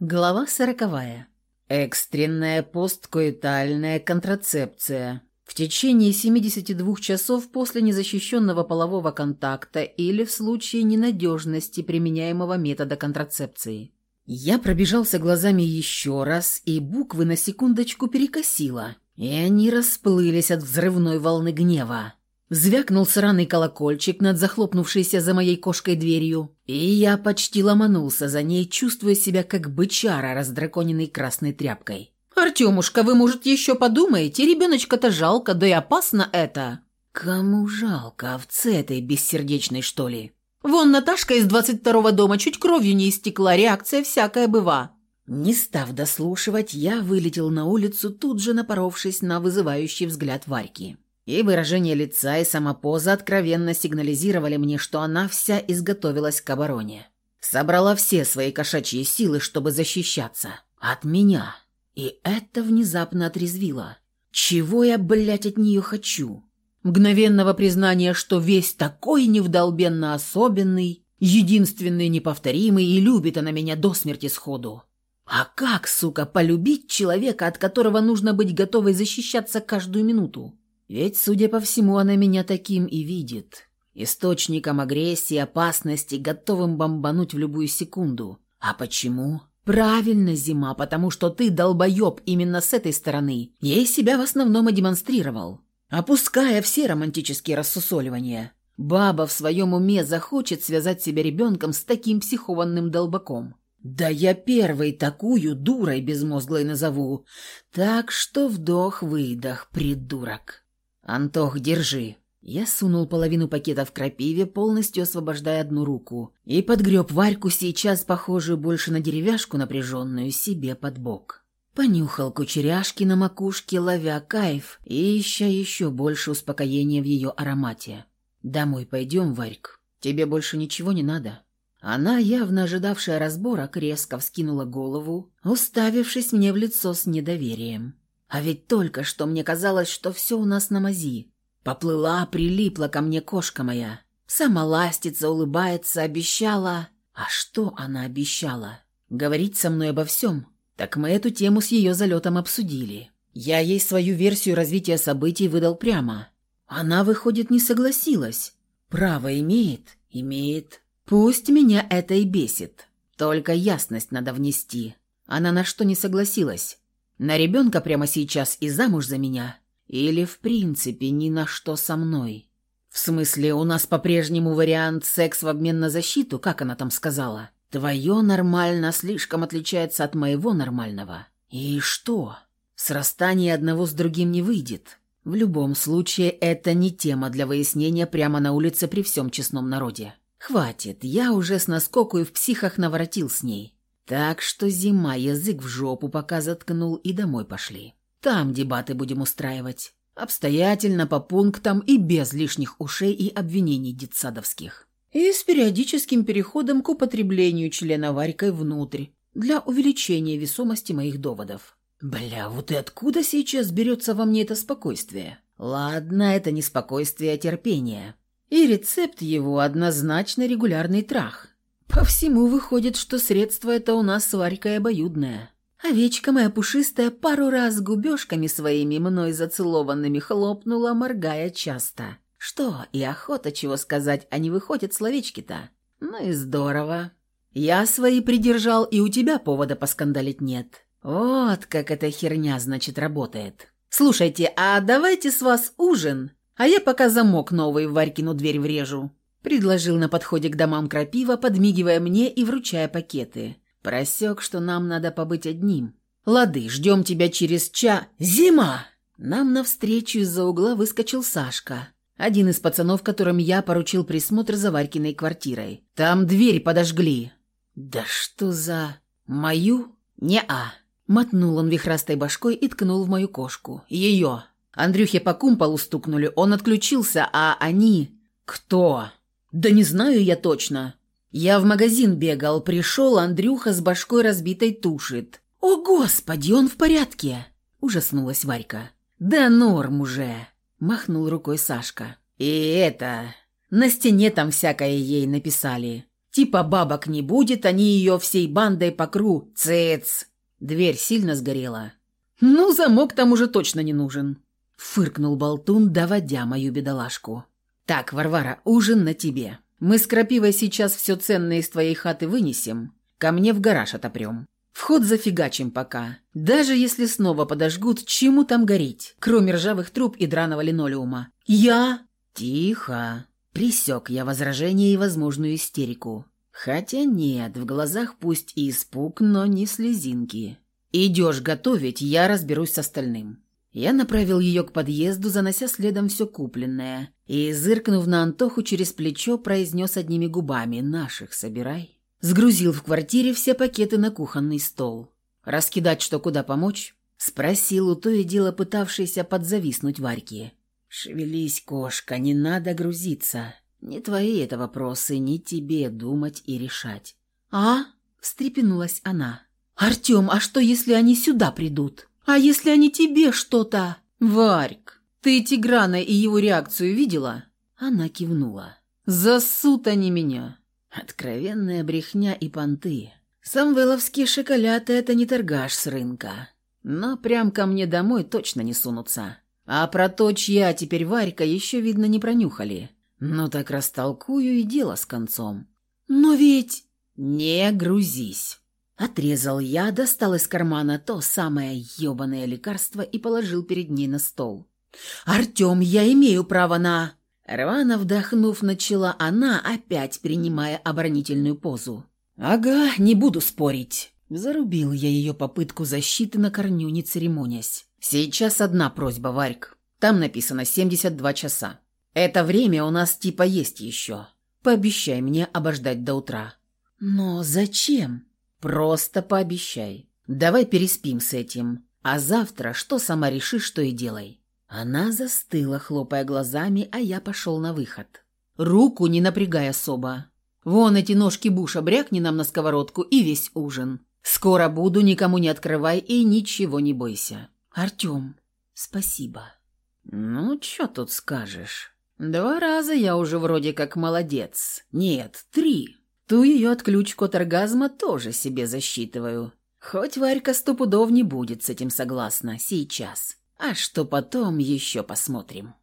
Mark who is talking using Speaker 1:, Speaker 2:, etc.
Speaker 1: Глава сороковая. Экстренная посткоитальная контрацепция. В течение 72 часов после незащищенного полового контакта или в случае ненадежности применяемого метода контрацепции. Я пробежался глазами еще раз, и буквы на секундочку перекосило, и они расплылись от взрывной волны гнева. Звякнул сраный колокольчик над захлопнувшейся за моей кошкой дверью, и я почти ломанулся за ней, чувствуя себя как бычара, раздраконенный красной тряпкой. «Артемушка, вы, может, еще подумаете? Ребеночка-то жалко, да и опасно это!» «Кому жалко? Овце этой бессердечной, что ли?» «Вон Наташка из двадцать второго дома чуть кровью не истекла, реакция всякая быва». Не став дослушивать, я вылетел на улицу, тут же напоровшись на вызывающий взгляд Варьки. И выражение лица, и сама поза откровенно сигнализировали мне, что она вся изготовилась к обороне. Собрала все свои кошачьи силы, чтобы защищаться. От меня. И это внезапно отрезвило. Чего я, блядь, от нее хочу? Мгновенного признания, что весь такой невдолбенно особенный, единственный неповторимый и любит она меня до смерти сходу. А как, сука, полюбить человека, от которого нужно быть готовой защищаться каждую минуту? Ведь, судя по всему, она меня таким и видит. Источником агрессии, опасности, готовым бомбануть в любую секунду. А почему? Правильно, Зима, потому что ты, долбоеб, именно с этой стороны, ей себя в основном и демонстрировал. Опуская все романтические рассусоливания. Баба в своем уме захочет связать себя ребенком с таким психованным долбаком. Да я первый такую дурой безмозглой назову. Так что вдох-выдох, придурок. «Антох, держи». Я сунул половину пакета в крапиве, полностью освобождая одну руку, и подгреб Варьку, сейчас похожую больше на деревяшку напряженную, себе под бок. Понюхал кучеряшки на макушке, ловя кайф и ища еще больше успокоения в ее аромате. «Домой пойдем, Варьк. Тебе больше ничего не надо». Она, явно ожидавшая разборок, резко вскинула голову, уставившись мне в лицо с недоверием. А ведь только что мне казалось, что все у нас на мази. Поплыла, прилипла ко мне кошка моя. Сама ластится, улыбается, обещала... А что она обещала? Говорить со мной обо всем? Так мы эту тему с ее залетом обсудили. Я ей свою версию развития событий выдал прямо. Она, выходит, не согласилась. Право имеет? Имеет. Пусть меня это и бесит. Только ясность надо внести. Она на что не согласилась? На ребенка прямо сейчас и замуж за меня? Или, в принципе, ни на что со мной? В смысле, у нас по-прежнему вариант секс в обмен на защиту, как она там сказала? Твое нормально слишком отличается от моего нормального. И что? Срастание одного с другим не выйдет. В любом случае, это не тема для выяснения прямо на улице при всем честном народе. Хватит, я уже с наскоку и в психах наворотил с ней. Так что зима язык в жопу пока заткнул и домой пошли. Там дебаты будем устраивать. Обстоятельно, по пунктам и без лишних ушей и обвинений детсадовских. И с периодическим переходом к употреблению члена Варькой внутрь, для увеличения весомости моих доводов. Бля, вот и откуда сейчас берется во мне это спокойствие? Ладно, это не спокойствие, а терпение. И рецепт его однозначно регулярный трах. По всему выходит, что средство это у нас с Варькой обоюдное. Овечка моя пушистая пару раз губежками своими мной зацелованными хлопнула, моргая часто. Что, и охота чего сказать, а не выходят словечки-то? Ну и здорово. Я свои придержал, и у тебя повода поскандалить нет. Вот как эта херня, значит, работает. Слушайте, а давайте с вас ужин, а я пока замок новый в Варькину дверь врежу. Предложил на подходе к домам крапива, подмигивая мне и вручая пакеты. Просек, что нам надо побыть одним. «Лады, ждем тебя через ча... Зима!» Нам навстречу из-за угла выскочил Сашка. Один из пацанов, которым я поручил присмотр за Варькиной квартирой. Там дверь подожгли. «Да что за... мою? Не-а!» Мотнул он вихрастой башкой и ткнул в мою кошку. «Ее!» Андрюхе по кумполу стукнули, он отключился, а они... «Кто?» «Да не знаю я точно. Я в магазин бегал, пришел, Андрюха с башкой разбитой тушит. О, Господи, он в порядке!» – ужаснулась Варька. «Да норм уже!» – махнул рукой Сашка. «И это... На стене там всякое ей написали. Типа бабок не будет, они ее всей бандой покру. Цец! Дверь сильно сгорела. Ну, замок там уже точно не нужен. Фыркнул болтун, доводя мою бедолашку. Так, Варвара, ужин на тебе. Мы с Крапивой сейчас все ценное из твоей хаты вынесем. Ко мне в гараж отопрем. Вход зафигачим пока. Даже если снова подожгут, чему там гореть, кроме ржавых труб и драного линолеума? Я... Тихо. Присек я возражение и возможную истерику. Хотя нет, в глазах пусть и испуг, но не слезинки. «Идешь готовить, я разберусь с остальным». Я направил ее к подъезду, занося следом все купленное, и, зыркнув на Антоху через плечо, произнес одними губами «Наших собирай». Сгрузил в квартире все пакеты на кухонный стол. «Раскидать что куда помочь?» Спросил у то и дело пытавшейся подзависнуть Варьки. «Шевелись, кошка, не надо грузиться. Не твои это вопросы, не тебе думать и решать». «А?» – встрепенулась она. «Артем, а что, если они сюда придут? А если они тебе что-то?» «Варьк, ты Тиграна и его реакцию видела?» Она кивнула. «Засут они меня. Откровенная брехня и понты. Самвеловские шоколаты — это не торгаш с рынка. Но прям ко мне домой точно не сунутся. А про то, чья теперь Варька, еще, видно, не пронюхали. Ну так растолкую и дело с концом. Но ведь... Не грузись. Отрезал я, достал из кармана то самое ёбаное лекарство и положил перед ней на стол. «Артем, я имею право на...» Рвано вдохнув, начала она, опять принимая оборонительную позу. «Ага, не буду спорить». Зарубил я ее попытку защиты на корню, не церемонясь. «Сейчас одна просьба, Варьк. Там написано 72 часа. Это время у нас типа есть еще. Пообещай мне обождать до утра». «Но зачем?» «Просто пообещай. Давай переспим с этим. А завтра что сама решишь, что и делай». Она застыла, хлопая глазами, а я пошел на выход. Руку не напрягай особо. Вон эти ножки Буша брякни нам на сковородку и весь ужин. Скоро буду, никому не открывай и ничего не бойся. Артем, спасибо. Ну, что тут скажешь? Два раза я уже вроде как молодец. Нет, три. Ту ее отключку от оргазма тоже себе засчитываю. Хоть Варька стопудов не будет с этим согласна сейчас. А что потом, еще посмотрим.